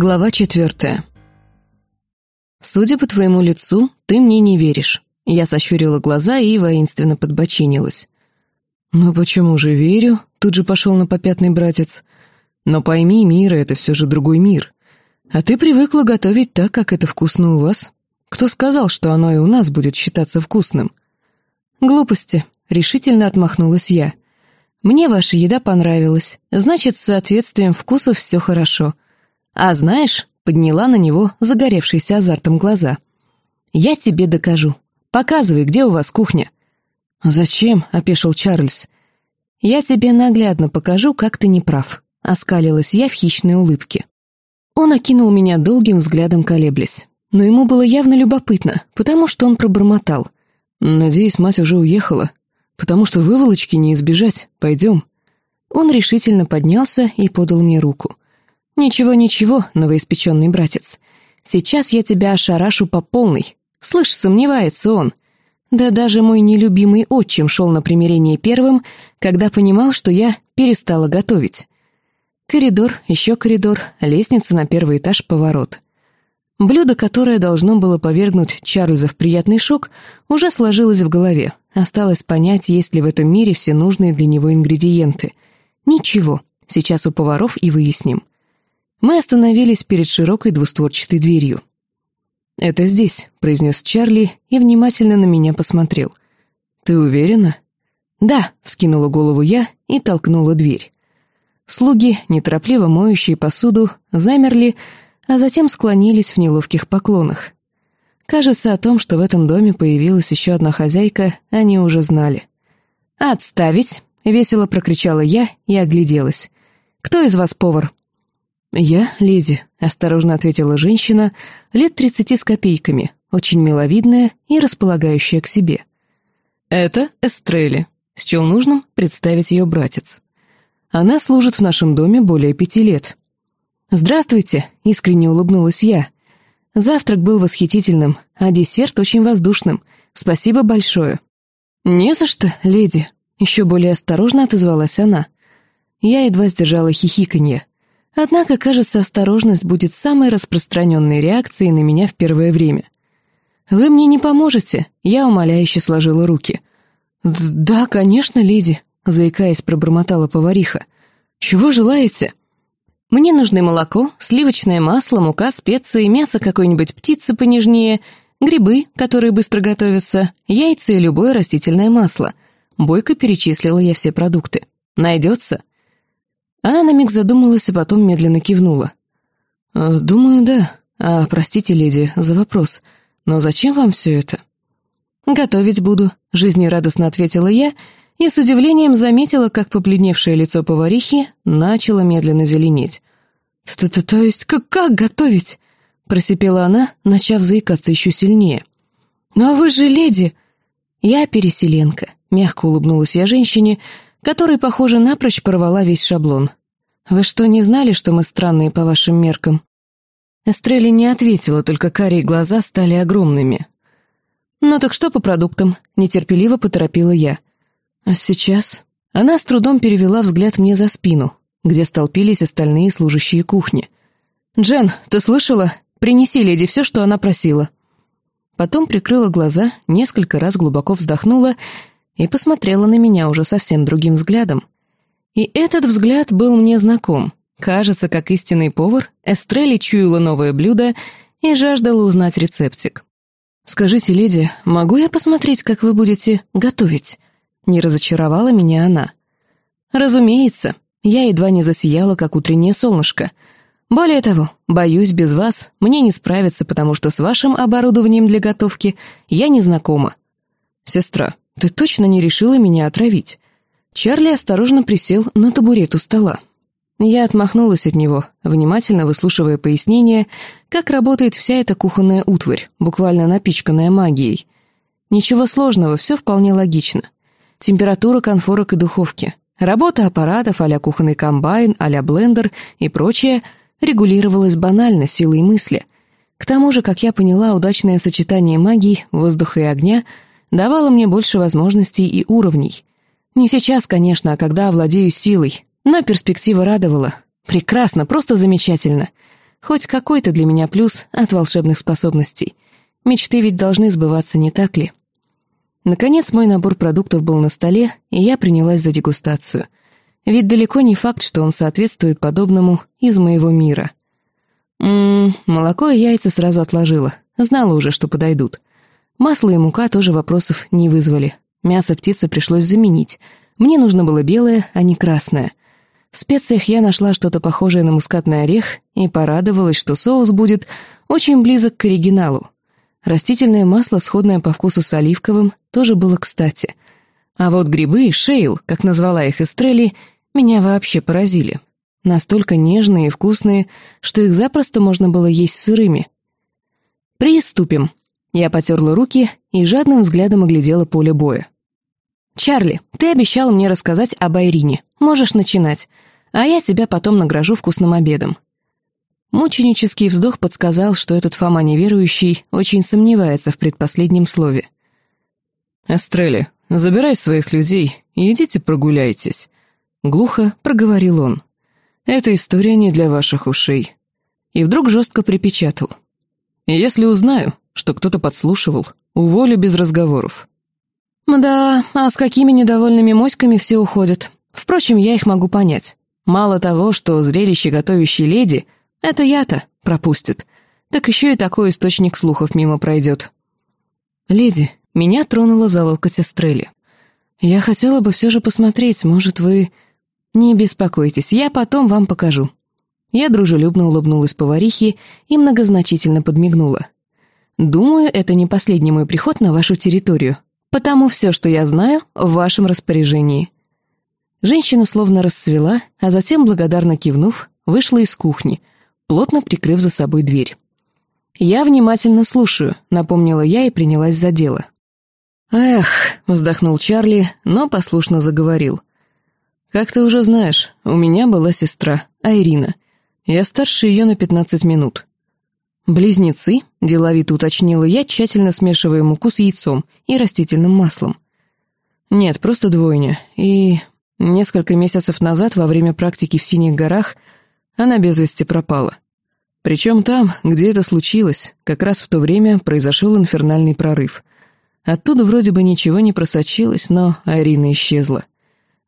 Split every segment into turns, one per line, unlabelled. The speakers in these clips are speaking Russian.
Глава четвертая. «Судя по твоему лицу, ты мне не веришь». Я сощурила глаза и воинственно подбочинилась. «Но почему же верю?» — тут же пошел на попятный братец. «Но пойми, мир — это все же другой мир. А ты привыкла готовить так, как это вкусно у вас. Кто сказал, что оно и у нас будет считаться вкусным?» «Глупости», — решительно отмахнулась я. «Мне ваша еда понравилась, значит, с соответствием вкусов все хорошо. А знаешь, подняла на него загоревшиеся азартом глаза. «Я тебе докажу. Показывай, где у вас кухня». «Зачем?» — опешил Чарльз. «Я тебе наглядно покажу, как ты не прав», — оскалилась я в хищной улыбке. Он окинул меня долгим взглядом, колеблясь. Но ему было явно любопытно, потому что он пробормотал. «Надеюсь, мать уже уехала. Потому что выволочки не избежать. Пойдем». Он решительно поднялся и подал мне руку. «Ничего-ничего, новоиспеченный братец. Сейчас я тебя ошарашу по полной. Слышь, сомневается он. Да даже мой нелюбимый отчим шел на примирение первым, когда понимал, что я перестала готовить. Коридор, еще коридор, лестница на первый этаж, поворот. Блюдо, которое должно было повергнуть Чарльза в приятный шок, уже сложилось в голове. Осталось понять, есть ли в этом мире все нужные для него ингредиенты. Ничего, сейчас у поваров и выясним. Мы остановились перед широкой двустворчатой дверью. «Это здесь», — произнес Чарли и внимательно на меня посмотрел. «Ты уверена?» «Да», — вскинула голову я и толкнула дверь. Слуги, неторопливо моющие посуду, замерли, а затем склонились в неловких поклонах. Кажется, о том, что в этом доме появилась еще одна хозяйка, они уже знали. «Отставить!» — весело прокричала я и огляделась. «Кто из вас повар?» «Я, леди», — осторожно ответила женщина, лет тридцати с копейками, очень миловидная и располагающая к себе. «Это Эстрелли», — счел нужным представить ее братец. «Она служит в нашем доме более пяти лет». «Здравствуйте», — искренне улыбнулась я. Завтрак был восхитительным, а десерт очень воздушным. Спасибо большое. «Не за что, леди», — еще более осторожно отозвалась она. Я едва сдержала хихиканье. Однако, кажется, осторожность будет самой распространенной реакцией на меня в первое время. «Вы мне не поможете?» — я умоляюще сложила руки. «Да, конечно, леди», — заикаясь, пробормотала повариха. «Чего желаете?» «Мне нужны молоко, сливочное масло, мука, специи, мясо какой-нибудь птицы понежнее, грибы, которые быстро готовятся, яйца и любое растительное масло». Бойко перечислила я все продукты. «Найдется?» Она на миг задумалась, а потом медленно кивнула. «Э, «Думаю, да. А, простите, леди, за вопрос. Но зачем вам все это?» «Готовить буду», — жизнерадостно ответила я, и с удивлением заметила, как побледневшее лицо поварихи начало медленно зеленеть. «То, -то, -то есть как, как готовить?» — просипела она, начав заикаться еще сильнее. «Но вы же леди!» «Я переселенка», — мягко улыбнулась я женщине, — который, похоже, напрочь порвала весь шаблон. «Вы что, не знали, что мы странные по вашим меркам?» Эстрелли не ответила, только карие глаза стали огромными. «Ну так что по продуктам?» — нетерпеливо поторопила я. «А сейчас?» Она с трудом перевела взгляд мне за спину, где столпились остальные служащие кухни. «Джен, ты слышала? Принеси леди все, что она просила». Потом прикрыла глаза, несколько раз глубоко вздохнула и посмотрела на меня уже совсем другим взглядом. И этот взгляд был мне знаком. Кажется, как истинный повар, Эстрелли чуяла новое блюдо и жаждала узнать рецептик. «Скажите, леди, могу я посмотреть, как вы будете готовить?» Не разочаровала меня она. «Разумеется, я едва не засияла, как утреннее солнышко. Более того, боюсь, без вас мне не справиться, потому что с вашим оборудованием для готовки я не знакома. Сестра, «Ты точно не решила меня отравить?» Чарли осторожно присел на табурет у стола. Я отмахнулась от него, внимательно выслушивая пояснение, как работает вся эта кухонная утварь, буквально напичканная магией. Ничего сложного, все вполне логично. Температура конфорок и духовки, работа аппаратов а кухонный комбайн, а блендер и прочее регулировалась банально силой мысли. К тому же, как я поняла, удачное сочетание магии, воздуха и огня — давала мне больше возможностей и уровней. Не сейчас, конечно, а когда овладею силой, но перспектива радовала. Прекрасно, просто замечательно. Хоть какой-то для меня плюс от волшебных способностей. Мечты ведь должны сбываться, не так ли? Наконец мой набор продуктов был на столе, и я принялась за дегустацию. Ведь далеко не факт, что он соответствует подобному из моего мира. Ммм, молоко и яйца сразу отложила. Знала уже, что подойдут. Масло и мука тоже вопросов не вызвали. Мясо птицы пришлось заменить. Мне нужно было белое, а не красное. В специях я нашла что-то похожее на мускатный орех и порадовалась, что соус будет очень близок к оригиналу. Растительное масло, сходное по вкусу с оливковым, тоже было кстати. А вот грибы, шейл, как назвала их Эстрелли, меня вообще поразили. Настолько нежные и вкусные, что их запросто можно было есть сырыми. «Приступим!» Я потерла руки и жадным взглядом оглядела поле боя. «Чарли, ты обещал мне рассказать об Айрине. Можешь начинать, а я тебя потом награжу вкусным обедом». Мученический вздох подсказал, что этот Фома неверующий очень сомневается в предпоследнем слове.
«Эстрелли, забирай своих людей и идите прогуляйтесь», — глухо проговорил он. «Эта история не для ваших ушей». И вдруг жестко припечатал. «Если узнаю, что кто-то подслушивал, уволю без разговоров».
«Да, а с какими недовольными моськами все уходят. Впрочем, я их могу понять. Мало того, что зрелище готовящей леди — это я-то пропустит, так еще и такой источник слухов мимо пройдет». «Леди, меня тронула за локоть Эстрелли. Я хотела бы все же посмотреть, может, вы...» «Не беспокойтесь, я потом вам покажу». Я дружелюбно улыбнулась поварихе и многозначительно подмигнула. «Думаю, это не последний мой приход на вашу территорию, потому все, что я знаю, в вашем распоряжении». Женщина словно расцвела, а затем, благодарно кивнув, вышла из кухни, плотно прикрыв за собой дверь. «Я внимательно слушаю», — напомнила я и принялась за дело. «Эх», — вздохнул Чарли, но послушно заговорил. «Как ты уже знаешь, у меня была сестра, Айрина. Я старше ее на пятнадцать минут. «Близнецы?» — деловито уточнила я, тщательно смешивая муку с яйцом и растительным маслом. «Нет, просто двойня. И несколько месяцев назад, во время практики в Синих горах, она без вести пропала. Причем там, где это случилось, как раз в то время произошел инфернальный прорыв. Оттуда вроде бы ничего не просочилось, но Айрина исчезла.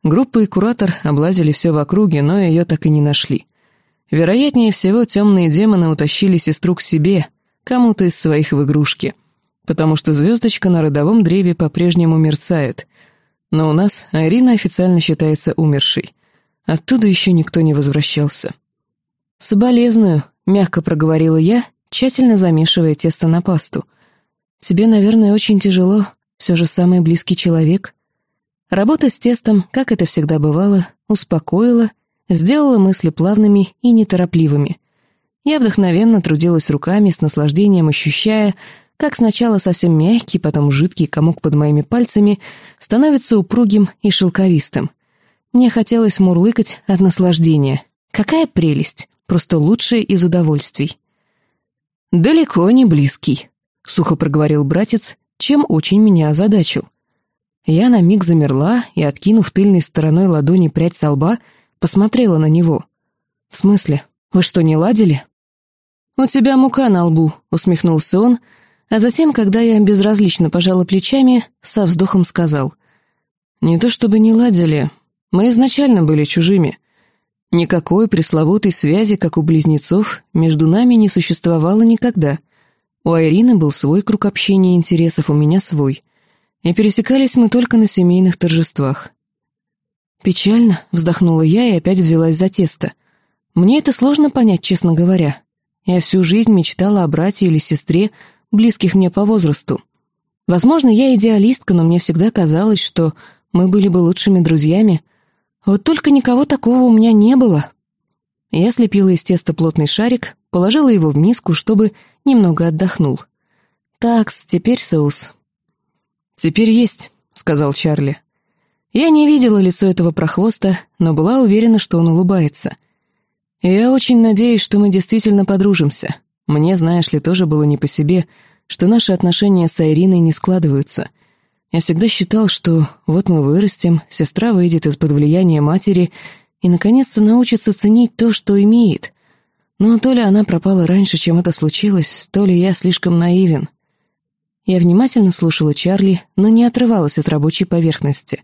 Группа и куратор облазили все в округе, но ее так и не нашли. Вероятнее всего, темные демоны утащили сестру к себе, кому-то из своих в игрушки, потому что звездочка на родовом древе по-прежнему мерцает. Но у нас Арина официально считается умершей. Оттуда еще никто не возвращался. «Соболезную», — мягко проговорила я, тщательно замешивая тесто на пасту. «Тебе, наверное, очень тяжело, все же самый близкий человек». Работа с тестом, как это всегда бывало, успокоила сделала мысли плавными и неторопливыми. Я вдохновенно трудилась руками, с наслаждением ощущая, как сначала совсем мягкий, потом жидкий комок под моими пальцами становится упругим и шелковистым. Мне хотелось мурлыкать от наслаждения. Какая прелесть! Просто лучшее из удовольствий. «Далеко не близкий», — сухо проговорил братец, чем очень меня озадачил. Я на миг замерла и, откинув тыльной стороной ладони прядь со лба, посмотрела на него. «В смысле? Вы что, не ладили?» «У тебя мука на лбу», — усмехнулся он, а затем, когда я безразлично пожала плечами, со вздохом сказал. «Не то чтобы не ладили, мы изначально были чужими. Никакой пресловутой связи, как у близнецов, между нами не существовало никогда. У Айрины был свой круг общения и интересов, у меня свой. И пересекались мы только на семейных торжествах. «Печально», — вздохнула я и опять взялась за тесто. «Мне это сложно понять, честно говоря. Я всю жизнь мечтала о брате или сестре, близких мне по возрасту. Возможно, я идеалистка, но мне всегда казалось, что мы были бы лучшими друзьями. Вот только никого такого у меня не было». Я слепила из теста плотный шарик, положила его в миску, чтобы немного отдохнул. «Такс, теперь соус». «Теперь есть», — сказал Чарли. Я не видела лицо этого прохвоста, но была уверена, что он улыбается. я очень надеюсь, что мы действительно подружимся. Мне, знаешь ли, тоже было не по себе, что наши отношения с Айриной не складываются. Я всегда считал, что вот мы вырастем, сестра выйдет из-под влияния матери и, наконец-то, научится ценить то, что имеет. Но то ли она пропала раньше, чем это случилось, то ли я слишком наивен. Я внимательно слушала Чарли, но не отрывалась от рабочей поверхности.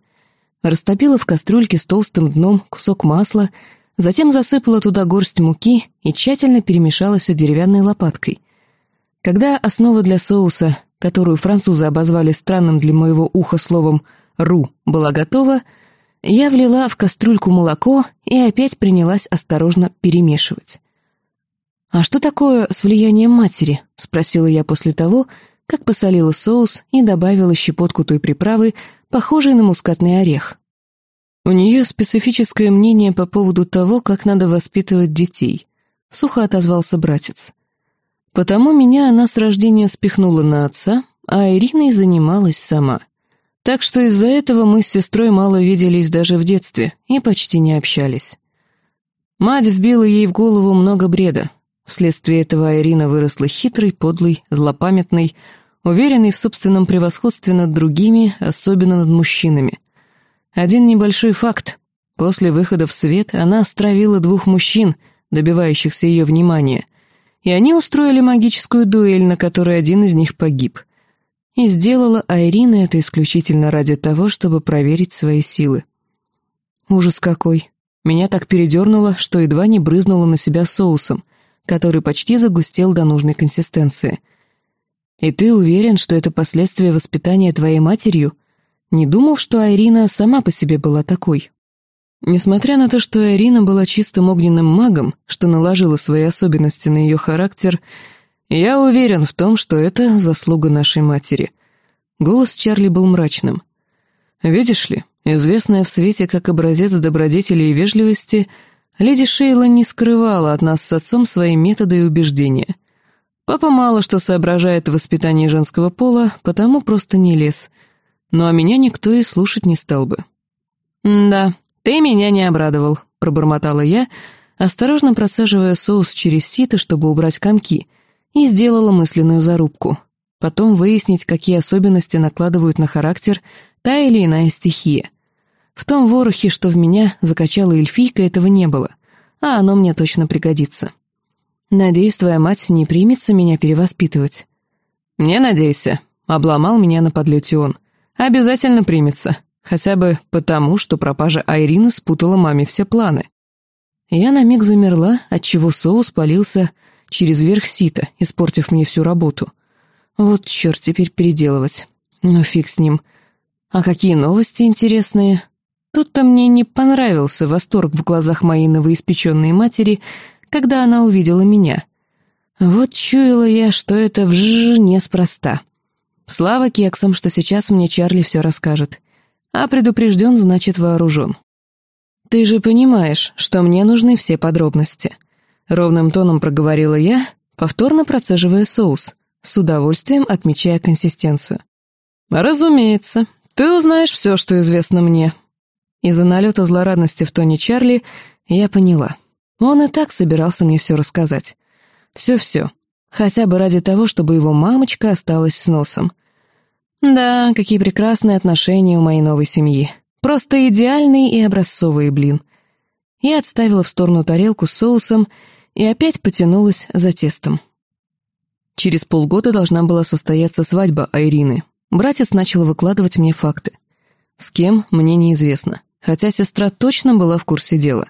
Растопила в кастрюльке с толстым дном кусок масла, затем засыпала туда горсть муки и тщательно перемешала все деревянной лопаткой. Когда основа для соуса, которую французы обозвали странным для моего уха словом «ру», была готова, я влила в кастрюльку молоко и опять принялась осторожно перемешивать. «А что такое с влиянием матери?» — спросила я после того, как посолила соус и добавила щепотку той приправы, похожей на мускатный орех. У нее специфическое мнение по поводу того, как надо воспитывать детей. Сухо отозвался братец. Потому меня она с рождения спихнула на отца, а Ириной занималась сама. Так что из-за этого мы с сестрой мало виделись даже в детстве и почти не общались. Мать вбила ей в голову много бреда, Вследствие этого Ирина выросла хитрой, подлой, злопамятной, уверенной в собственном превосходстве над другими, особенно над мужчинами. Один небольшой факт. После выхода в свет она стравила двух мужчин, добивающихся ее внимания, и они устроили магическую дуэль, на которой один из них погиб. И сделала Айрина это исключительно ради того, чтобы проверить свои силы. Ужас какой. Меня так передернуло, что едва не брызнула на себя соусом — который почти загустел до нужной консистенции. «И ты уверен, что это последствия воспитания твоей матерью? Не думал, что Айрина сама по себе была такой?» Несмотря на то, что Айрина была чистым огненным магом, что наложило свои особенности на ее характер, я уверен в том, что это заслуга нашей матери. Голос Чарли был мрачным. «Видишь ли, известная в свете как образец добродетели и вежливости — Леди Шейла не скрывала от нас с отцом свои методы и убеждения. Папа мало что соображает в воспитании женского пола, потому просто не лез. Ну а меня никто и слушать не стал бы. «Да, ты меня не обрадовал», — пробормотала я, осторожно просаживая соус через сито, чтобы убрать комки, и сделала мысленную зарубку. Потом выяснить, какие особенности накладывают на характер та или иная стихия. В том ворохе, что в меня закачала эльфийка, этого не было, а оно мне точно пригодится. Надеюсь, твоя мать не примется меня перевоспитывать. Не надейся, обломал меня на подлете он. Обязательно примется, хотя бы потому, что пропажа Айрины спутала маме все планы. Я на миг замерла, отчего соус полился через верх сита, испортив мне всю работу. Вот черт, теперь переделывать. Ну фиг с ним. А какие новости интересные? Тут-то мне не понравился восторг в глазах моей новоиспеченной матери, когда она увидела меня. Вот чуяла я, что это вжж неспроста. Слава кексам, что сейчас мне Чарли все расскажет. А предупрежден, значит вооружен. «Ты же понимаешь, что мне нужны все подробности», — ровным тоном проговорила я, повторно процеживая соус, с удовольствием отмечая консистенцию. «Разумеется, ты узнаешь все, что известно мне», из-за налета злорадности в тоне Чарли я поняла. Он и так собирался мне все рассказать. Все-все. Хотя бы ради того, чтобы его мамочка осталась с носом. Да, какие прекрасные отношения у моей новой семьи. Просто идеальные и образцовые, блин. Я отставила в сторону тарелку с соусом и опять потянулась за тестом. Через полгода должна была состояться свадьба Айрины. Братец начал выкладывать мне факты. С кем, мне неизвестно хотя сестра точно была в курсе дела.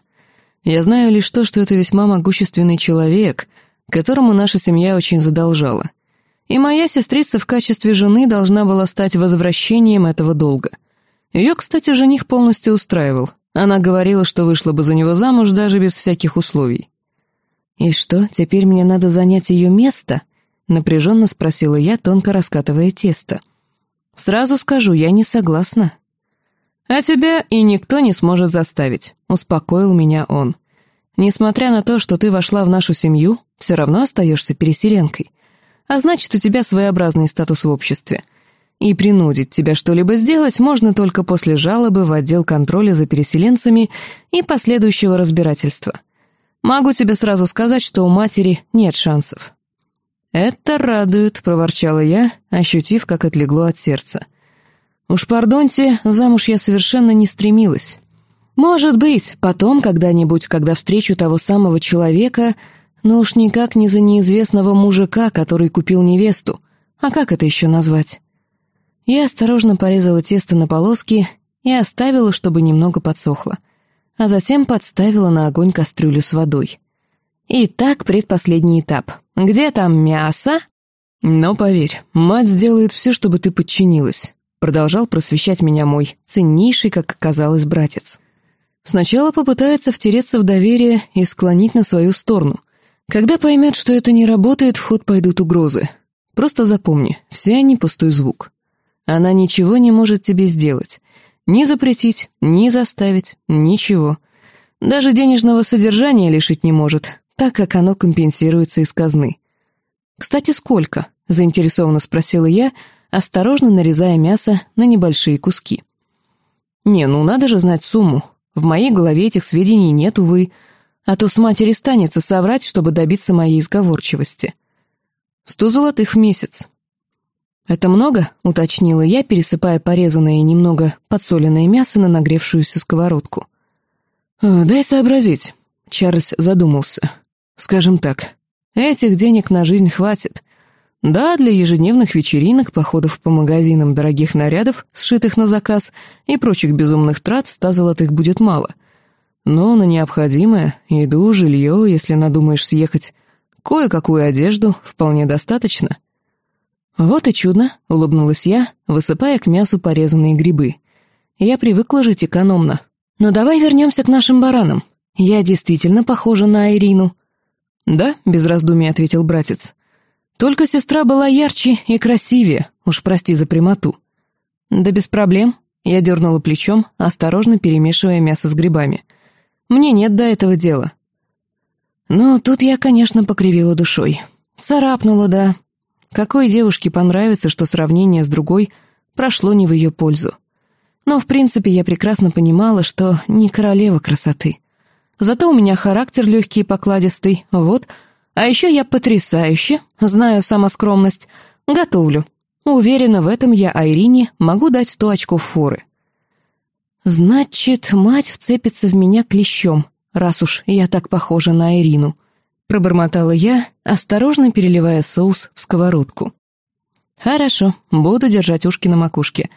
Я знаю лишь то, что это весьма могущественный человек, которому наша семья очень задолжала. И моя сестрица в качестве жены должна была стать возвращением этого долга. Ее, кстати, жених полностью устраивал. Она говорила, что вышла бы за него замуж даже без всяких условий. «И что, теперь мне надо занять ее место?» — напряженно спросила я, тонко раскатывая тесто. «Сразу скажу, я не согласна». «А тебя и никто не сможет заставить», — успокоил меня он. «Несмотря на то, что ты вошла в нашу семью, все равно остаешься переселенкой. А значит, у тебя своеобразный статус в обществе. И принудить тебя что-либо сделать можно только после жалобы в отдел контроля за переселенцами и последующего разбирательства. Могу тебе сразу сказать, что у матери нет шансов». «Это радует», — проворчала я, ощутив, как отлегло от сердца. Уж пардоньте, замуж я совершенно не стремилась. Может быть, потом когда-нибудь, когда встречу того самого человека, Но уж никак не за неизвестного мужика, который купил невесту. А как это еще назвать? Я осторожно порезала тесто на полоски и оставила, чтобы немного подсохло. А затем подставила на огонь кастрюлю с водой. Итак, предпоследний этап. Где там мясо? Но поверь, мать сделает все, чтобы ты подчинилась. Продолжал просвещать меня мой ценнейший, как оказалось, братец. Сначала попытается втереться в доверие и склонить на свою сторону. Когда поймет, что это не работает, в ход пойдут угрозы. Просто запомни, все они пустой звук. Она ничего не может тебе сделать. Ни запретить, ни заставить, ничего. Даже денежного содержания лишить не может, так как оно компенсируется из казны. «Кстати, сколько?» — заинтересованно спросила я, осторожно нарезая мясо на небольшие куски. «Не, ну надо же знать сумму. В моей голове этих сведений нет, увы, а то с матери станется соврать, чтобы добиться моей изговорчивости. Сто золотых в месяц. «Это много?» — уточнила я, пересыпая порезанное и немного подсоленное мясо на нагревшуюся сковородку. «А, «Дай сообразить», — Чарльз задумался. «Скажем так, этих денег на жизнь хватит. Да, для ежедневных вечеринок, походов по магазинам дорогих нарядов, сшитых на заказ, и прочих безумных трат ста золотых будет мало. Но на необходимое, еду, жилье, если надумаешь съехать, кое-какую одежду вполне достаточно. Вот и чудно, улыбнулась я, высыпая к мясу порезанные грибы. Я привыкла жить экономно. Но давай вернемся к нашим баранам. Я действительно похожа на Ирину. Да, без раздумий ответил братец. Только сестра была ярче и красивее, уж прости за прямоту. Да без проблем. Я дернула плечом, осторожно перемешивая мясо с грибами. Мне нет до этого дела. Но тут я, конечно, покривила душой. Царапнула, да. Какой девушке понравится, что сравнение с другой прошло не в ее пользу? Но, в принципе, я прекрасно понимала, что не королева красоты. Зато у меня характер легкий и покладистый, вот — а еще я потрясающе, знаю самоскромность, готовлю. Уверена, в этом я Айрине могу дать сто очков форы. Значит, мать вцепится в меня клещом, раз уж я так похожа на Ирину. Пробормотала я, осторожно переливая соус в сковородку. Хорошо, буду держать ушки на макушке.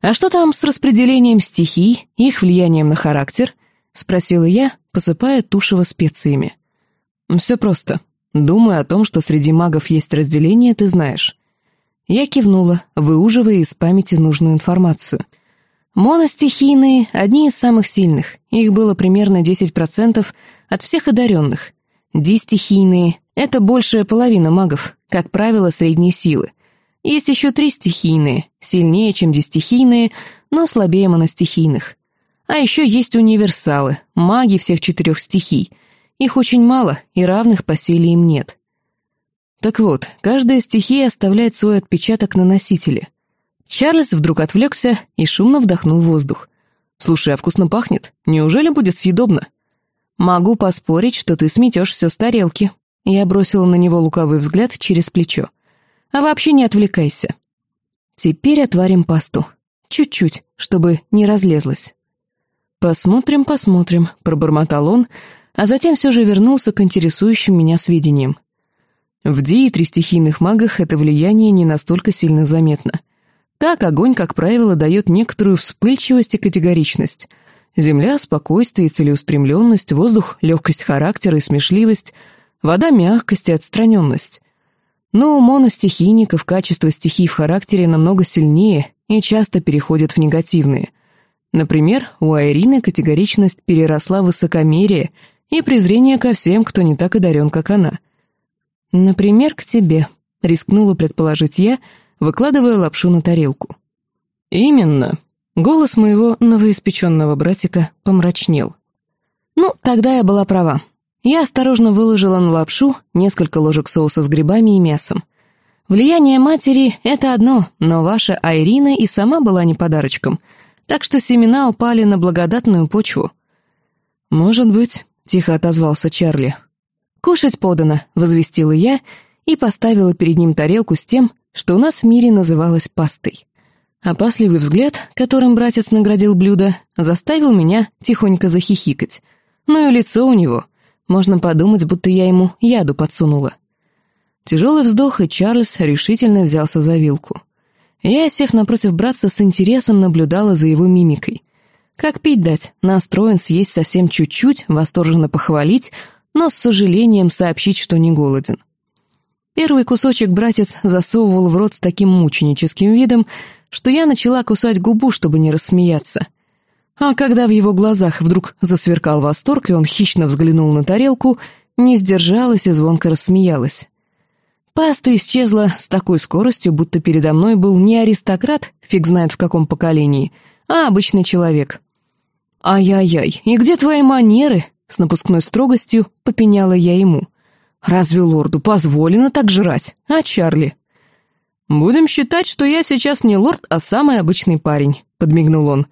А что там с распределением стихий, их влиянием на характер? Спросила я, посыпая тушево специями. Все просто. Думаю о том, что среди магов есть разделение, ты знаешь. Я кивнула, выуживая из памяти нужную информацию. Моностихийные — одни из самых сильных, их было примерно 10% от всех одаренных. Дистихийные — это большая половина магов, как правило, средней силы. Есть еще три стихийные, сильнее, чем дистихийные, но слабее моностихийных. А еще есть универсалы, маги всех четырех стихий — их очень мало, и равных по силе им нет. Так вот, каждая стихия оставляет свой отпечаток на носителе. Чарльз вдруг отвлекся и шумно вдохнул воздух. «Слушай, а вкусно пахнет? Неужели будет съедобно?» «Могу поспорить, что ты сметешь все с тарелки». Я бросила на него лукавый взгляд через плечо. «А вообще не отвлекайся». «Теперь отварим пасту. Чуть-чуть, чтобы не разлезлась». «Посмотрим, посмотрим», — пробормотал он, а затем все же вернулся к интересующим меня сведениям. В Ди три стихийных магах это влияние не настолько сильно заметно. Так огонь, как правило, дает некоторую вспыльчивость и категоричность. Земля — спокойствие и целеустремленность, воздух — легкость характера и смешливость, вода — мягкость и отстраненность. Но у моностихийников качество стихий в характере намного сильнее и часто переходят в негативные. Например, у Айрины категоричность переросла в высокомерие — и презрение ко всем, кто не так одарен, как она. «Например, к тебе», — рискнула предположить я, выкладывая лапшу на тарелку. «Именно». Голос моего новоиспеченного братика помрачнел. «Ну, тогда я была права. Я осторожно выложила на лапшу несколько ложек соуса с грибами и мясом. Влияние матери — это одно, но ваша Айрина и сама была не подарочком, так что семена упали на благодатную почву. Может быть, — тихо отозвался Чарли. «Кушать подано», — возвестила я и поставила перед ним тарелку с тем, что у нас в мире называлось пастой. Опасливый взгляд, которым братец наградил блюдо, заставил меня тихонько захихикать. Ну и лицо у него. Можно подумать, будто я ему яду подсунула. Тяжелый вздох, и Чарльз решительно взялся за вилку. Я, сев напротив братца, с интересом наблюдала за его мимикой. Как пить дать, настроен съесть совсем чуть-чуть, восторженно похвалить, но с сожалением сообщить, что не голоден. Первый кусочек братец засовывал в рот с таким мученическим видом, что я начала кусать губу, чтобы не рассмеяться. А когда в его глазах вдруг засверкал восторг, и он хищно взглянул на тарелку, не сдержалась и звонко рассмеялась. Паста исчезла с такой скоростью, будто передо мной был не аристократ, фиг знает в каком поколении, а обычный человек. «Ай-яй-яй, и где твои манеры?» С напускной строгостью попеняла я ему. «Разве лорду позволено так жрать? А Чарли?» «Будем считать, что я сейчас не лорд, а самый обычный парень», — подмигнул он.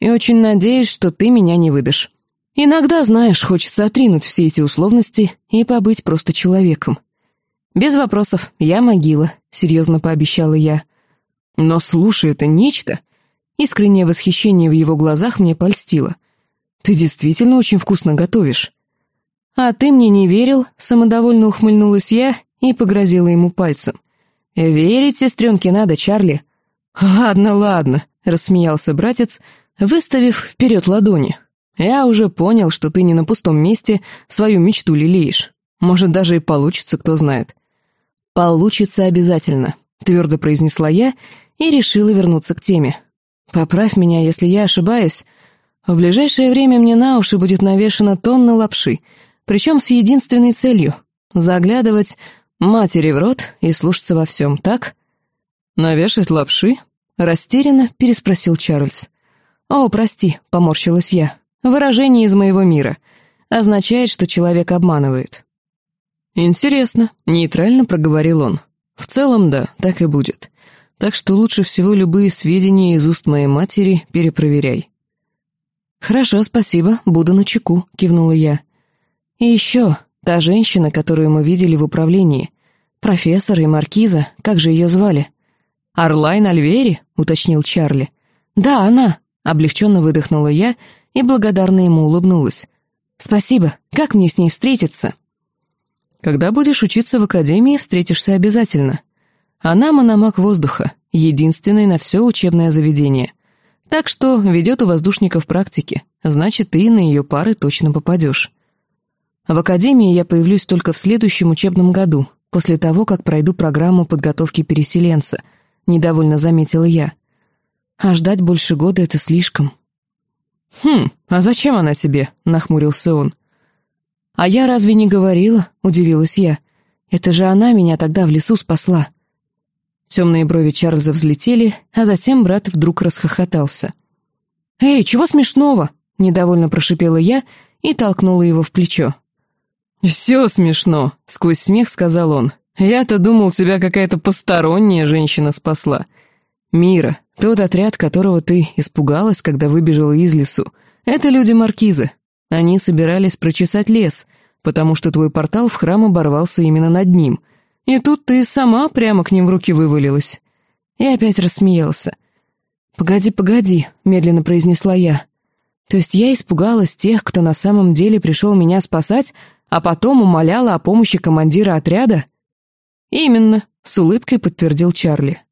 «И очень надеюсь, что ты меня не выдашь. Иногда, знаешь, хочется отринуть все эти условности и побыть просто человеком». «Без вопросов, я могила», — серьезно пообещала я. «Но слушай, это нечто!» Искреннее восхищение в его глазах мне польстило. «Ты действительно очень вкусно готовишь». «А ты мне не верил?» — самодовольно ухмыльнулась я и погрозила ему пальцем. «Верить сестренке надо, Чарли». «Ладно, ладно», — рассмеялся братец, выставив вперед ладони. «Я уже понял, что ты не на пустом месте свою мечту лелеешь. Может, даже и получится, кто знает». «Получится обязательно», — твердо произнесла я и решила вернуться к теме. «Поправь меня, если я ошибаюсь. В ближайшее время мне на уши будет навешана тонна лапши, причем с единственной целью — заглядывать матери в рот и слушаться во всем, так?» «Навешать лапши?» — растерянно переспросил Чарльз. «О, прости», — поморщилась я. «Выражение из моего мира. Означает, что человек обманывает». «Интересно», — нейтрально проговорил он. «В целом, да, так и будет. Так что лучше всего любые сведения из уст моей матери перепроверяй». «Хорошо, спасибо, буду начеку», — кивнула я. И еще, та женщина, которую мы видели в управлении. Профессор и маркиза, как же ее звали? «Орлайн Альвери?» — уточнил Чарли. «Да, она», — облегченно выдохнула я и благодарно ему улыбнулась. «Спасибо. Как мне с ней встретиться?» «Когда будешь учиться в академии, встретишься обязательно. Она мономаг воздуха, единственный на все учебное заведение. Так что ведет у воздушников практики, значит, ты на ее пары точно попадешь. В академии я появлюсь только в следующем учебном году, после того, как пройду программу подготовки переселенца, недовольно заметила я. А ждать больше года — это слишком. «Хм, а зачем она тебе?» — нахмурился он. «А я разве не говорила?» — удивилась я. «Это же она меня тогда в лесу спасла». Темные брови Чарльза взлетели, а затем брат вдруг расхохотался. «Эй, чего смешного?» — недовольно прошипела я и толкнула его в плечо. «Все смешно», — сквозь смех сказал он. «Я-то думал, тебя какая-то посторонняя женщина спасла. Мира, тот отряд, которого ты испугалась, когда выбежала из лесу, это люди Маркизы. Они собирались прочесать лес, потому что твой портал в храм оборвался именно над ним. И тут ты сама прямо к ним в руки вывалилась». И опять рассмеялся. «Погоди, погоди», — медленно произнесла я. «То есть я испугалась тех, кто на самом деле пришел меня спасать, а потом умоляла о помощи командира отряда?» «Именно», — с улыбкой подтвердил Чарли.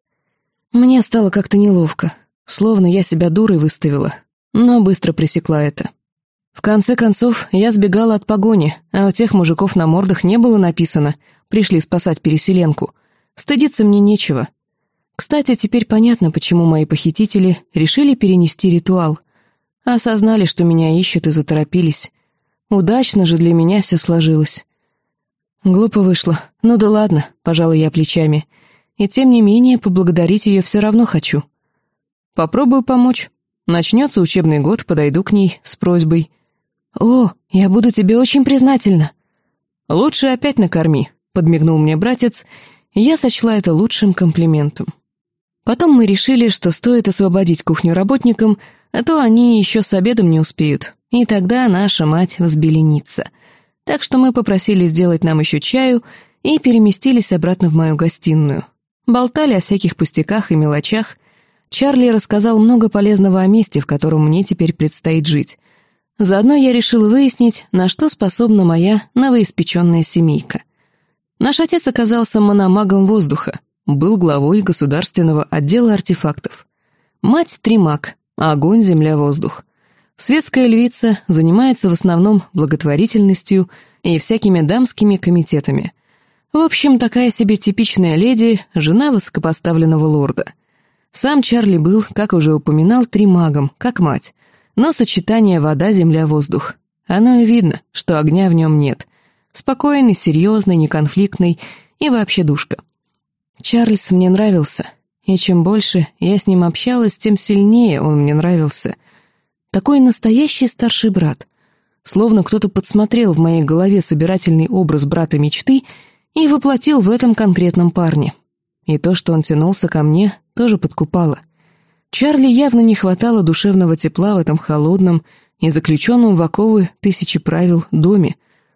Мне стало как-то неловко, словно я себя дурой выставила, но быстро пресекла это. В конце концов, я сбегала от погони, а у тех мужиков на мордах не было написано «пришли спасать переселенку». Стыдиться мне нечего. Кстати, теперь понятно, почему мои похитители решили перенести ритуал. Осознали, что меня ищут и заторопились. Удачно же для меня все сложилось. Глупо вышло. Ну да ладно, пожала я плечами. И тем не менее, поблагодарить ее все равно хочу. Попробую помочь. Начнется учебный год, подойду к ней с просьбой. «О, я буду тебе очень признательна». «Лучше опять накорми», — подмигнул мне братец, и я сочла это лучшим комплиментом. Потом мы решили, что стоит освободить кухню работникам, а то они еще с обедом не успеют, и тогда наша мать взбеленится. Так что мы попросили сделать нам еще чаю и переместились обратно в мою гостиную. Болтали о всяких пустяках и мелочах. Чарли рассказал много полезного о месте, в котором мне теперь предстоит жить. Заодно я решила выяснить, на что способна моя новоиспеченная семейка. Наш отец оказался мономагом воздуха, был главой государственного отдела артефактов. Мать — тримаг, огонь, земля, воздух. Светская львица занимается в основном благотворительностью и всякими дамскими комитетами. В общем, такая себе типичная леди, жена высокопоставленного лорда. Сам Чарли был, как уже упоминал, тримагом, как мать. Но сочетание вода-земля-воздух. Оно и видно, что огня в нем нет. Спокойный, серьезный, неконфликтный и вообще душка. Чарльз мне нравился, и чем больше я с ним общалась, тем сильнее он мне нравился. Такой настоящий старший брат. Словно кто-то подсмотрел в моей голове собирательный образ брата мечты и воплотил в этом конкретном парне. И то, что он тянулся ко мне, тоже подкупало. Чарли явно не хватало душевного тепла в этом холодном и заключенном в оковы тысячи правил доме,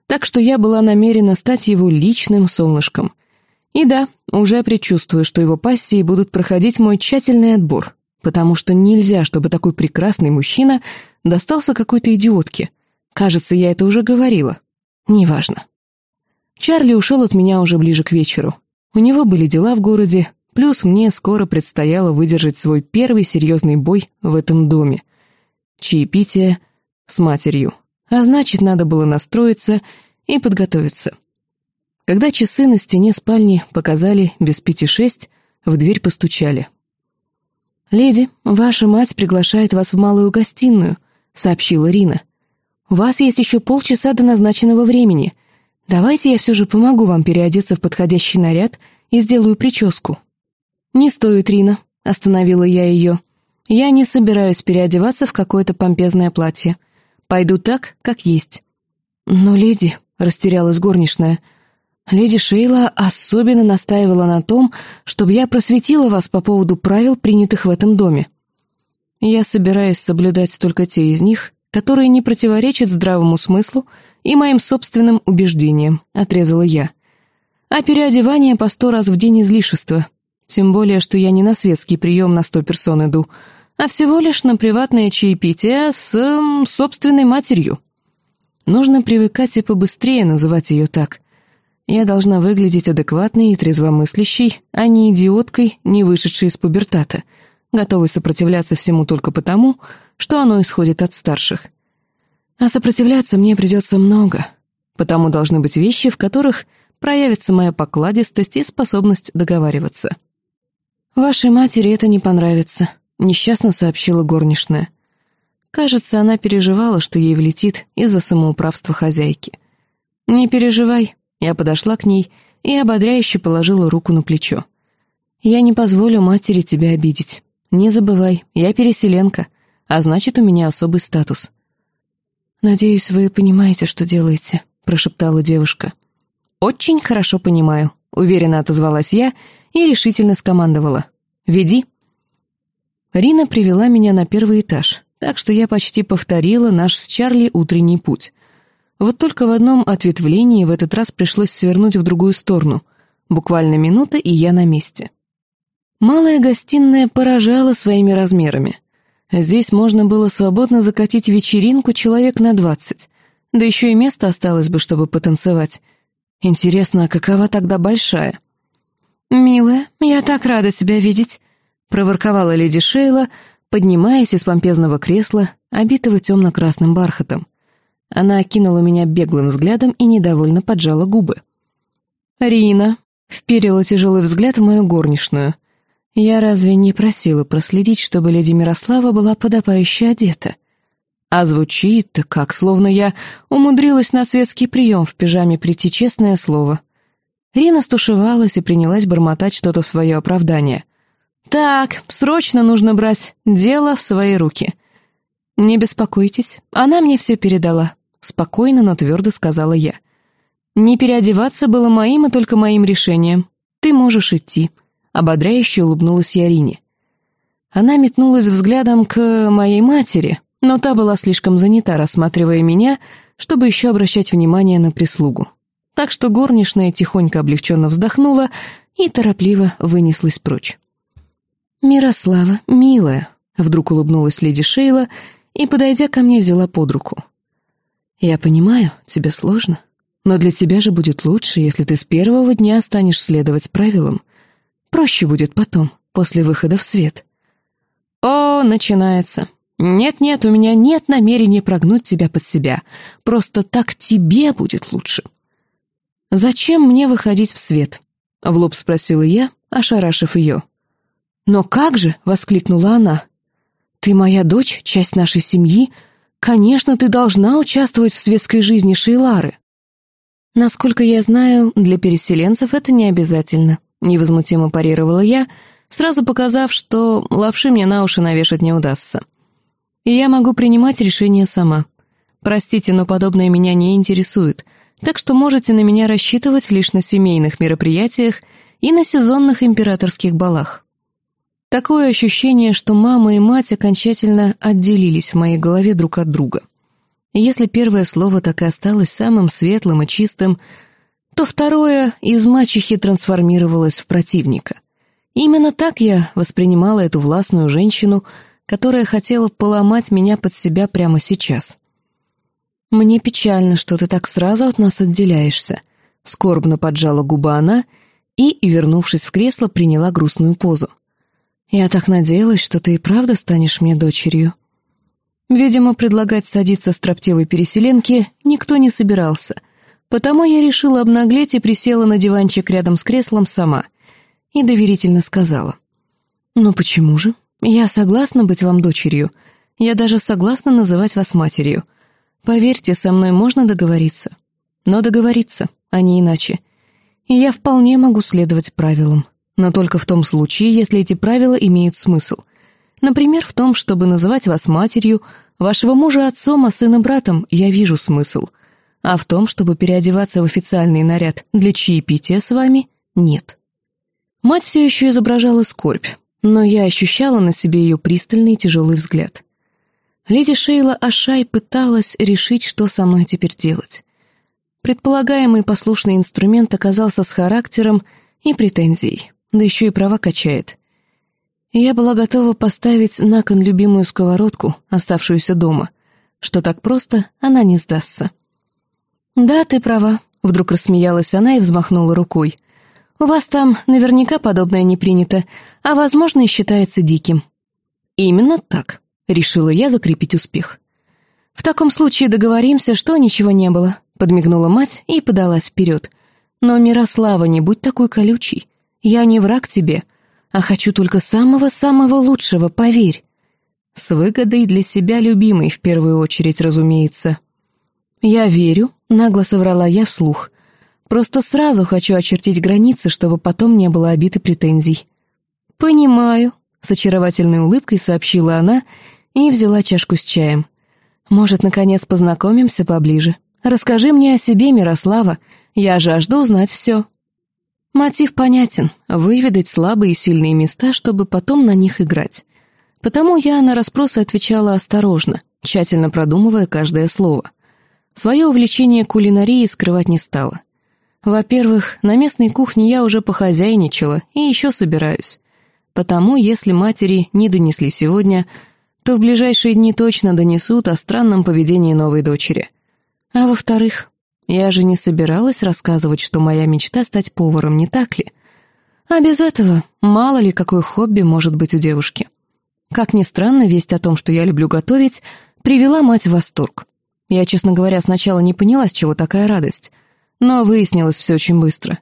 так что я была намерена стать его личным солнышком. И да, уже предчувствую, что его пассии будут проходить мой тщательный отбор потому что нельзя, чтобы такой прекрасный мужчина достался какой-то идиотке. Кажется, я это уже говорила. Неважно. Чарли ушел от меня уже ближе к вечеру. У него были дела в городе, плюс мне скоро предстояло выдержать свой первый серьезный бой в этом доме. Чаепитие с матерью. А значит, надо было настроиться и подготовиться. Когда часы на стене спальни показали без пяти шесть, в дверь постучали. «Леди, ваша мать приглашает вас в малую гостиную», — сообщила Рина. «У вас есть еще полчаса до назначенного времени. Давайте я все же помогу вам переодеться в подходящий наряд и сделаю прическу». «Не стоит, Рина», — остановила я ее. «Я не собираюсь переодеваться в какое-то помпезное платье. Пойду так, как есть». «Но, леди», — растерялась горничная, — Леди Шейла особенно настаивала на том, чтобы я просветила вас по поводу правил, принятых в этом доме. Я собираюсь соблюдать только те из них, которые не противоречат здравому смыслу и моим собственным убеждениям, отрезала я. А переодевание по сто раз в день излишество. Тем более, что я не на светский прием на сто персон иду, а всего лишь на приватное чаепитие с м, собственной матерью. Нужно привыкать и побыстрее называть ее так — я должна выглядеть адекватной и трезвомыслящей, а не идиоткой, не вышедшей из пубертата, готовой сопротивляться всему только потому, что оно исходит от старших. А сопротивляться мне придется много, потому должны быть вещи, в которых проявится моя покладистость и способность договариваться. «Вашей матери это не понравится», — несчастно сообщила горничная. Кажется, она переживала, что ей влетит из-за самоуправства хозяйки. «Не переживай», я подошла к ней и ободряюще положила руку на плечо. «Я не позволю матери тебя обидеть. Не забывай, я переселенка, а значит, у меня особый статус». «Надеюсь, вы понимаете, что делаете», — прошептала девушка. «Очень хорошо понимаю», — уверенно отозвалась я и решительно скомандовала. «Веди». Рина привела меня на первый этаж, так что я почти повторила наш с Чарли утренний путь. Вот только в одном ответвлении в этот раз пришлось свернуть в другую сторону. Буквально минута, и я на месте. Малая гостиная поражала своими размерами. Здесь можно было свободно закатить вечеринку человек на двадцать. Да еще и место осталось бы, чтобы потанцевать. Интересно, а какова тогда большая? «Милая, я так рада тебя видеть», — проворковала леди Шейла, поднимаясь из помпезного кресла, обитого темно-красным бархатом. Она окинула меня беглым взглядом и недовольно поджала губы. «Рина», — вперила тяжелый взгляд в мою горничную. «Я разве не просила проследить, чтобы леди Мирослава была подобающе одета?» А звучит-то как, словно я умудрилась на светский прием в пижаме прийти, честное слово. Рина стушевалась и принялась бормотать что-то в свое оправдание. «Так, срочно нужно брать дело в свои руки». «Не беспокойтесь, она мне все передала. — спокойно, но твердо сказала я. «Не переодеваться было моим и только моим решением. Ты можешь идти», — ободряюще улыбнулась я Рине. Она метнулась взглядом к моей матери, но та была слишком занята, рассматривая меня, чтобы еще обращать внимание на прислугу. Так что горничная тихонько облегченно вздохнула и торопливо вынеслась прочь. «Мирослава, милая», — вдруг улыбнулась леди Шейла и, подойдя ко мне, взяла под руку. «Я понимаю, тебе сложно, но для тебя же будет лучше, если ты с первого дня станешь следовать правилам. Проще будет потом, после выхода в свет». «О, начинается. Нет-нет, у меня нет намерения прогнуть тебя под себя. Просто так тебе будет лучше». «Зачем мне выходить в свет?» — в лоб спросила я, ошарашив ее. «Но как же?» — воскликнула она. «Ты моя дочь, часть нашей семьи. Конечно, ты должна участвовать в светской жизни Шейлары». «Насколько я знаю, для переселенцев это не обязательно», — невозмутимо парировала я, сразу показав, что лапши мне на уши навешать не удастся. И я могу принимать решения сама. Простите, но подобное меня не интересует, так что можете на меня рассчитывать лишь на семейных мероприятиях и на сезонных императорских балах. Такое ощущение, что мама и мать окончательно отделились в моей голове друг от друга. если первое слово так и осталось самым светлым и чистым, то второе из мачехи трансформировалось в противника. Именно так я воспринимала эту властную женщину, которая хотела поломать меня под себя прямо сейчас. «Мне печально, что ты так сразу от нас отделяешься», — скорбно поджала губа она и, вернувшись в кресло, приняла грустную позу. «Я так надеялась, что ты и правда станешь мне дочерью». Видимо, предлагать садиться строптивой переселенке никто не собирался, потому я решила обнаглеть и присела на диванчик рядом с креслом сама — и доверительно сказала. «Ну почему же? Я согласна быть вам дочерью. Я даже согласна называть вас матерью. Поверьте, со мной можно договориться. Но договориться, а не иначе. И я вполне могу следовать правилам. Но только в том случае, если эти правила имеют смысл. Например, в том, чтобы называть вас матерью, вашего мужа отцом, а сына братом, я вижу смысл. А в том, чтобы переодеваться в официальный наряд для чаепития с вами, нет. Мать все еще изображала скорбь, но я ощущала на себе ее пристальный и тяжелый взгляд. Леди Шейла Ашай пыталась решить, что со мной теперь делать. Предполагаемый послушный инструмент оказался с характером и претензией, да еще и права качает. Я была готова поставить на кон любимую сковородку, оставшуюся дома, что так просто она не сдастся. «Да, ты права», — вдруг рассмеялась она и взмахнула рукой. У вас там наверняка подобное не принято, а, возможно, и считается диким». «Именно так», — решила я закрепить успех. «В таком случае договоримся, что ничего не было», — подмигнула мать и подалась вперед. «Но, Мирослава, не будь такой колючий. Я не враг тебе, а хочу только самого-самого лучшего, поверь». С выгодой для себя любимой, в первую очередь, разумеется. «Я верю», — нагло соврала я вслух, Просто сразу хочу очертить границы, чтобы потом не было обид и претензий». «Понимаю», — с очаровательной улыбкой сообщила она и взяла чашку с чаем. «Может, наконец познакомимся поближе? Расскажи мне о себе, Мирослава. Я жажду узнать все». Мотив понятен — выведать слабые и сильные места, чтобы потом на них играть. Потому я на расспросы отвечала осторожно, тщательно продумывая каждое слово. Свое увлечение кулинарией скрывать не стала. Во-первых, на местной кухне я уже похозяйничала и еще собираюсь. Потому, если матери не донесли сегодня, то в ближайшие дни точно донесут о странном поведении новой дочери. А во-вторых, я же не собиралась рассказывать, что моя мечта стать поваром, не так ли? А без этого мало ли какое хобби может быть у девушки. Как ни странно, весть о том, что я люблю готовить, привела мать в восторг. Я, честно говоря, сначала не поняла, с чего такая радость — но выяснилось все очень быстро.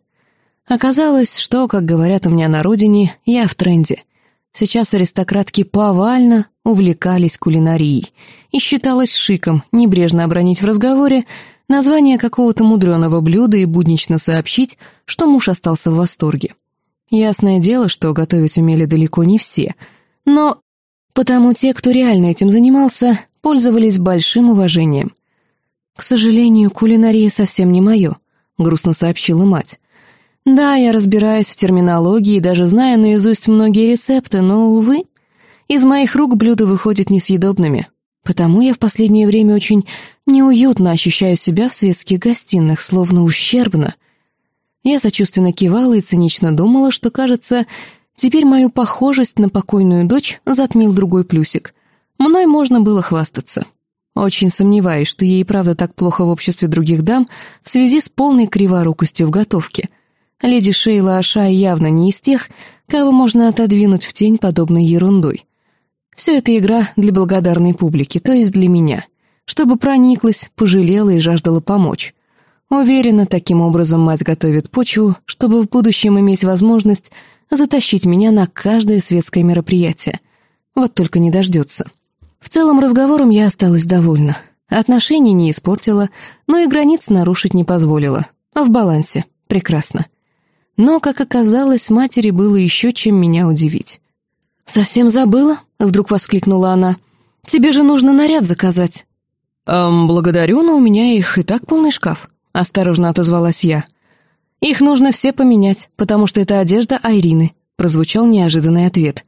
Оказалось, что, как говорят у меня на родине, я в тренде. Сейчас аристократки повально увлекались кулинарией, и считалось шиком небрежно обронить в разговоре название какого-то мудреного блюда и буднично сообщить, что муж остался в восторге. Ясное дело, что готовить умели далеко не все, но потому те, кто реально этим занимался, пользовались большим уважением. К сожалению, кулинария совсем не мое. — грустно сообщила мать. «Да, я разбираюсь в терминологии и даже знаю наизусть многие рецепты, но, увы, из моих рук блюда выходят несъедобными. Потому я в последнее время очень неуютно ощущаю себя в светских гостиных, словно ущербно». Я сочувственно кивала и цинично думала, что, кажется, теперь мою похожесть на покойную дочь затмил другой плюсик. Мной можно было хвастаться. Очень сомневаюсь, что ей правда так плохо в обществе других дам в связи с полной криворукостью в готовке. Леди Шейла Ашай явно не из тех, кого можно отодвинуть в тень подобной ерундой. Все это игра для благодарной публики, то есть для меня, чтобы прониклась, пожалела и жаждала помочь. Уверена, таким образом мать готовит почву, чтобы в будущем иметь возможность затащить меня на каждое светское мероприятие. Вот только не дождется. В целом разговором я осталась довольна. Отношений не испортила, но и границ нарушить не позволила. А в балансе. Прекрасно. Но, как оказалось, матери было еще чем меня удивить. «Совсем забыла?» — вдруг воскликнула она. «Тебе же нужно наряд заказать». «Эм, благодарю, но у меня их и так полный шкаф», — осторожно отозвалась я. «Их нужно все поменять, потому что это одежда Айрины», — прозвучал неожиданный ответ.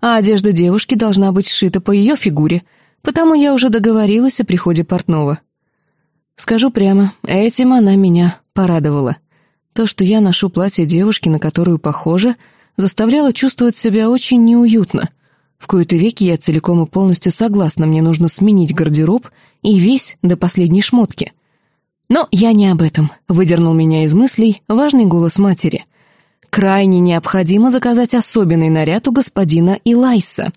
«А одежда девушки должна быть сшита по ее фигуре, потому я уже договорилась о приходе портного». Скажу прямо, этим она меня порадовала. То, что я ношу платье девушки, на которую похожа, — заставляла чувствовать себя очень неуютно. В кои-то веки я целиком и полностью согласна, мне нужно сменить гардероб и весь до последней шмотки. Но я не об этом, выдернул меня из мыслей важный голос матери. Крайне необходимо заказать особенный наряд у господина Илайса.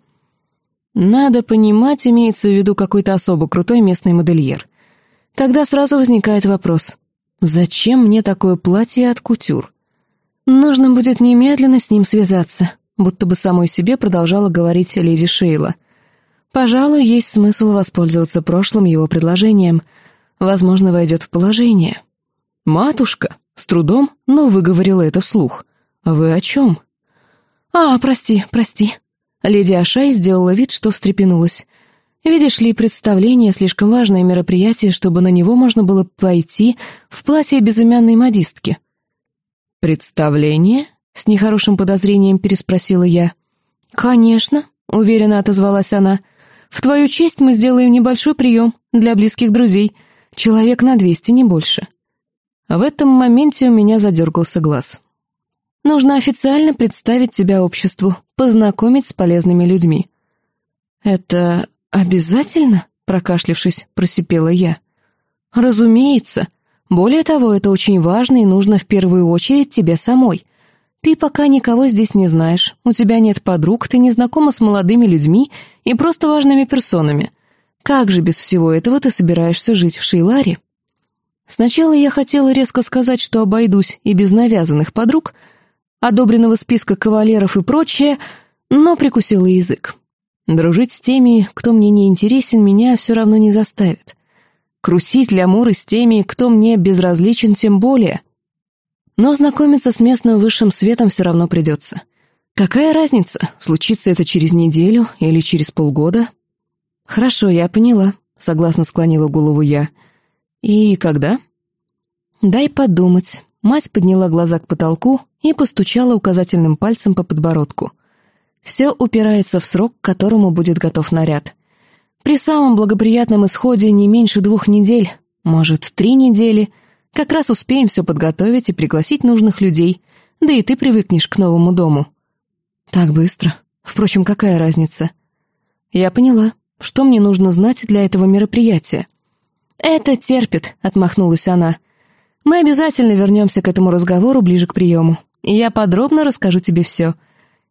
Надо понимать, имеется в виду какой-то особо крутой местный модельер. Тогда сразу возникает вопрос, зачем мне такое платье от кутюр? «Нужно будет немедленно с ним связаться», будто бы самой себе продолжала говорить леди Шейла. «Пожалуй, есть смысл воспользоваться прошлым его предложением. Возможно, войдет в положение». «Матушка», с трудом, но выговорила это вслух. «Вы о чем?» «А, прости, прости». Леди Ашай сделала вид, что встрепенулась. «Видишь ли, представление — слишком важное мероприятие, чтобы на него можно было пойти в платье безымянной модистки. «Представление?» — с нехорошим подозрением переспросила я. «Конечно», — уверенно отозвалась она. «В твою честь мы сделаем небольшой прием для близких друзей. Человек на двести, не больше». В этом моменте у меня задергался глаз. «Нужно официально представить тебя обществу, познакомить с полезными людьми». «Это обязательно?» — прокашлившись, просипела я. «Разумеется», более того, это очень важно и нужно в первую очередь тебе самой. Ты пока никого здесь не знаешь, у тебя нет подруг, ты не знакома с молодыми людьми и просто важными персонами. Как же без всего этого ты собираешься жить в Шейларе? Сначала я хотела резко сказать, что обойдусь и без навязанных подруг, одобренного списка кавалеров и прочее, но прикусила язык. Дружить с теми, кто мне не интересен, меня все равно не заставит. Крутить лямуры с теми, кто мне безразличен, тем более. Но знакомиться с местным высшим светом все равно придется. Какая разница, случится это через неделю или через полгода? Хорошо, я поняла, согласно склонила голову я. И когда? Дай подумать. Мать подняла глаза к потолку и постучала указательным пальцем по подбородку. Все упирается в срок, к которому будет готов наряд. При самом благоприятном исходе не меньше двух недель, может, три недели. Как раз успеем все подготовить и пригласить нужных людей, да и ты привыкнешь к новому дому. Так быстро. Впрочем, какая разница? Я поняла, что мне нужно знать для этого мероприятия. «Это терпит», — отмахнулась она. «Мы обязательно вернемся к этому разговору ближе к приему, и я подробно расскажу тебе все.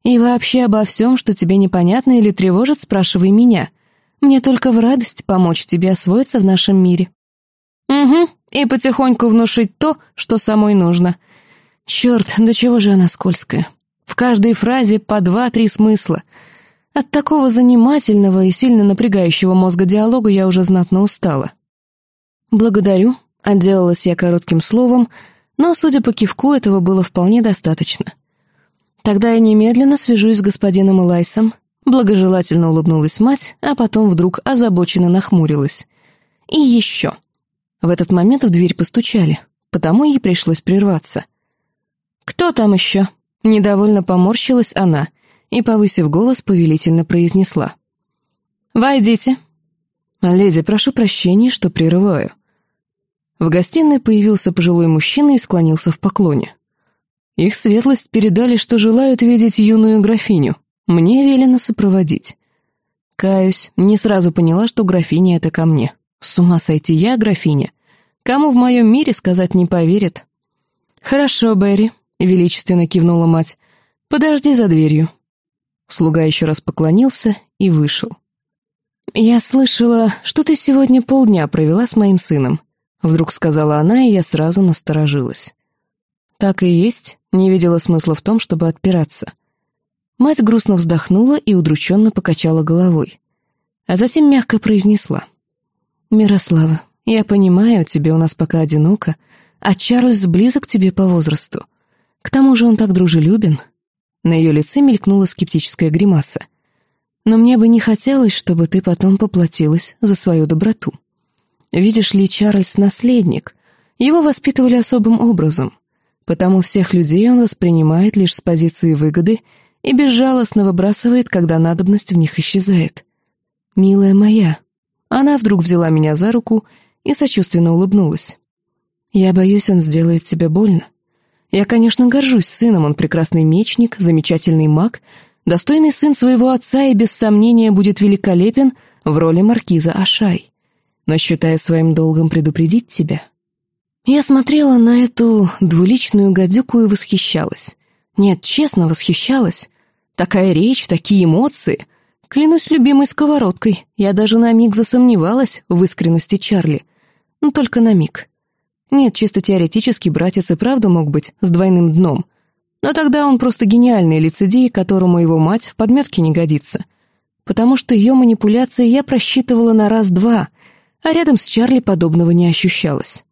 И вообще обо всем, что тебе непонятно или тревожит, спрашивай меня». Мне только в радость помочь тебе освоиться в нашем мире». «Угу, и потихоньку внушить то, что самой нужно. Черт, до чего же она скользкая. В каждой фразе по два-три смысла. От такого занимательного и сильно напрягающего мозга диалога я уже знатно устала». «Благодарю», — отделалась я коротким словом, но, судя по кивку, этого было вполне достаточно. «Тогда я немедленно свяжусь с господином Элайсом, Благожелательно улыбнулась мать, а потом вдруг озабоченно нахмурилась. «И еще». В этот момент в дверь постучали, потому ей пришлось прерваться. «Кто там еще?» Недовольно поморщилась она и, повысив голос, повелительно произнесла. «Войдите». «Леди, прошу прощения, что прерываю». В гостиной появился пожилой мужчина и склонился в поклоне. Их светлость передали, что желают видеть юную графиню. Мне велено сопроводить. Каюсь, не сразу поняла, что графиня — это ко мне. С ума сойти, я графиня. Кому в моем мире сказать не поверит. «Хорошо, Берри», — величественно кивнула мать. «Подожди за дверью». Слуга еще раз поклонился и вышел. «Я слышала, что ты сегодня полдня провела с моим сыном», — вдруг сказала она, и я сразу насторожилась. «Так и есть», — не видела смысла в том, чтобы отпираться. Мать грустно вздохнула и удрученно покачала головой. А затем мягко произнесла. «Мирослава, я понимаю, тебе у нас пока одиноко, а Чарльз близок к тебе по возрасту. К тому же он так дружелюбен». На ее лице мелькнула скептическая гримаса. «Но мне бы не хотелось, чтобы ты потом поплатилась за свою доброту. Видишь ли, Чарльз — наследник. Его воспитывали особым образом, потому всех людей он воспринимает лишь с позиции выгоды — и безжалостно выбрасывает, когда надобность в них исчезает. «Милая моя». Она вдруг взяла меня за руку и сочувственно улыбнулась. «Я боюсь, он сделает тебе больно. Я, конечно, горжусь сыном, он прекрасный мечник, замечательный маг, достойный сын своего отца и, без сомнения, будет великолепен в роли маркиза Ашай. Но считаю своим долгом предупредить тебя». Я смотрела на эту двуличную гадюку и восхищалась. Нет, честно, восхищалась. Такая речь, такие эмоции. Клянусь любимой сковородкой, я даже на миг засомневалась в искренности Чарли. Но только на миг. Нет, чисто теоретически братец и правда мог быть с двойным дном. Но тогда он просто гениальный лицедей, которому его мать в подметке не годится. Потому что ее манипуляции я просчитывала на раз-два, а рядом с Чарли подобного не ощущалось.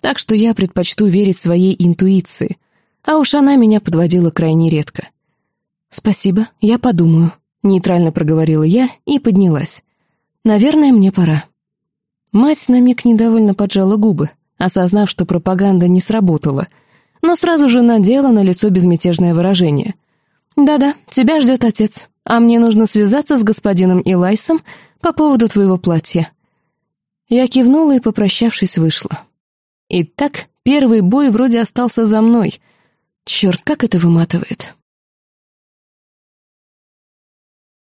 Так что я предпочту верить своей интуиции, а уж она меня подводила крайне редко. «Спасибо, я подумаю», — нейтрально проговорила я и поднялась. «Наверное, мне пора». Мать на миг недовольно поджала губы, осознав, что пропаганда не сработала, но сразу же надела на лицо безмятежное выражение. «Да-да, тебя ждет отец, а мне нужно связаться с господином Илайсом по поводу твоего платья». Я кивнула и, попрощавшись, вышла. Итак, первый бой вроде остался за мной. Черт, как это выматывает.